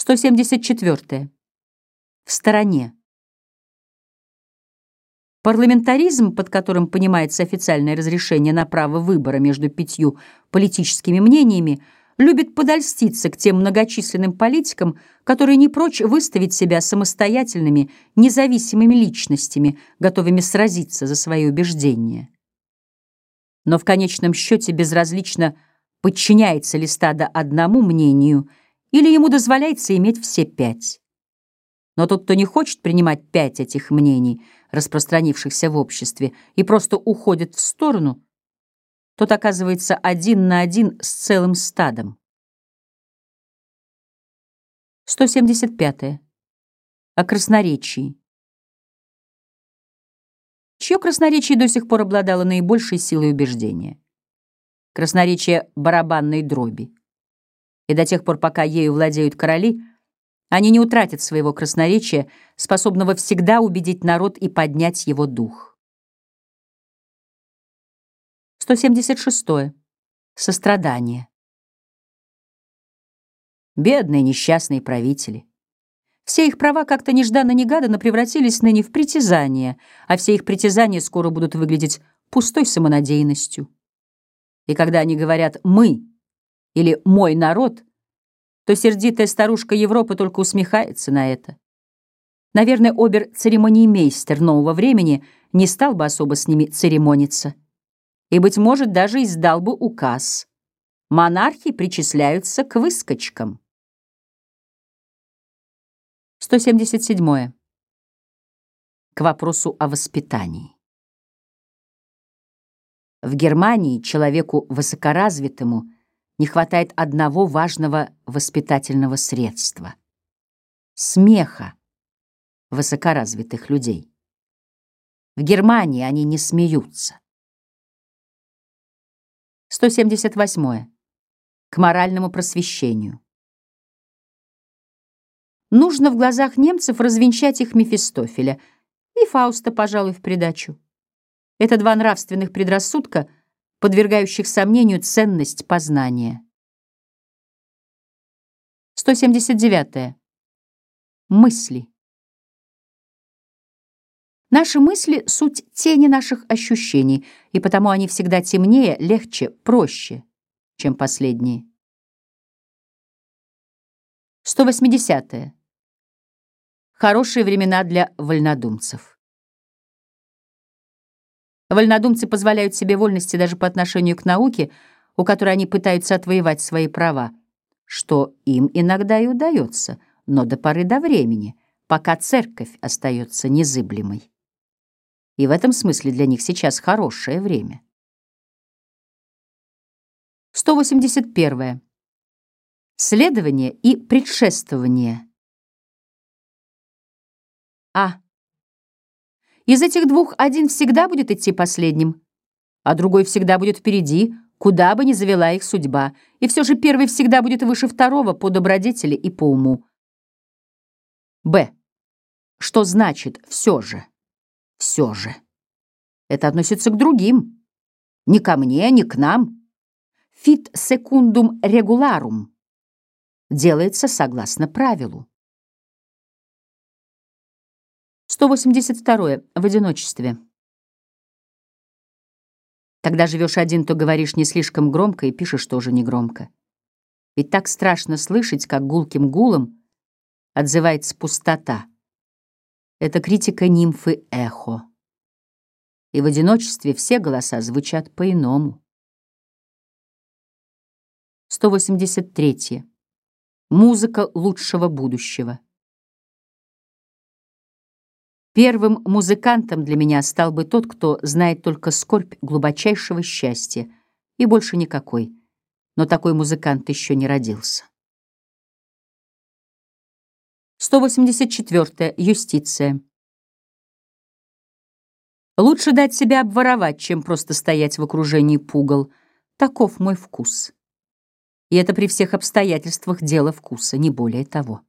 174. В стороне. Парламентаризм, под которым понимается официальное разрешение на право выбора между пятью политическими мнениями, любит подольститься к тем многочисленным политикам, которые не прочь выставить себя самостоятельными, независимыми личностями, готовыми сразиться за свои убеждения. Но в конечном счете безразлично, подчиняется ли стадо одному мнению – или ему дозволяется иметь все пять. Но тот, кто не хочет принимать пять этих мнений, распространившихся в обществе, и просто уходит в сторону, тот оказывается один на один с целым стадом. 175. -е. О красноречии. Чье красноречие до сих пор обладало наибольшей силой убеждения? Красноречие барабанной дроби и до тех пор, пока ею владеют короли, они не утратят своего красноречия, способного всегда убедить народ и поднять его дух. 176. Сострадание. Бедные несчастные правители. Все их права как-то нежданно-негаданно превратились ныне в притязания, а все их притязания скоро будут выглядеть пустой самонадеянностью. И когда они говорят «мы», или «мой народ», то сердитая старушка Европы только усмехается на это. Наверное, обер-церемониймейстер нового времени не стал бы особо с ними церемониться. И, быть может, даже издал бы указ. Монархи причисляются к выскочкам. 177. К вопросу о воспитании. В Германии человеку высокоразвитому – не хватает одного важного воспитательного средства — смеха высокоразвитых людей. В Германии они не смеются. 178. К моральному просвещению. Нужно в глазах немцев развенчать их Мефистофеля и Фауста, пожалуй, в придачу. Это два нравственных предрассудка — подвергающих сомнению ценность познания. 179. -е. Мысли. Наши мысли — суть тени наших ощущений, и потому они всегда темнее, легче, проще, чем последние. 180. -е. Хорошие времена для вольнодумцев. Вольнодумцы позволяют себе вольности даже по отношению к науке, у которой они пытаются отвоевать свои права, что им иногда и удается, но до поры до времени, пока церковь остается незыблемой. И в этом смысле для них сейчас хорошее время. 181. Следование и предшествование. А. Из этих двух один всегда будет идти последним, а другой всегда будет впереди, куда бы ни завела их судьба, и все же первый всегда будет выше второго по добродетели и по уму. Б. Что значит «все же»? «Все же». Это относится к другим. Не ко мне, не к нам. Fit secundum regularum делается согласно правилу. 182. В одиночестве. Когда живешь один, то говоришь не слишком громко и пишешь тоже негромко. Ведь так страшно слышать, как гулким гулом отзывается пустота. Это критика нимфы эхо. И в одиночестве все голоса звучат по-иному. 183. Музыка лучшего будущего. Первым музыкантом для меня стал бы тот, кто знает только скорбь глубочайшего счастья, и больше никакой. Но такой музыкант еще не родился. 184. Юстиция. Лучше дать себя обворовать, чем просто стоять в окружении пугал. Таков мой вкус. И это при всех обстоятельствах дело вкуса, не более того.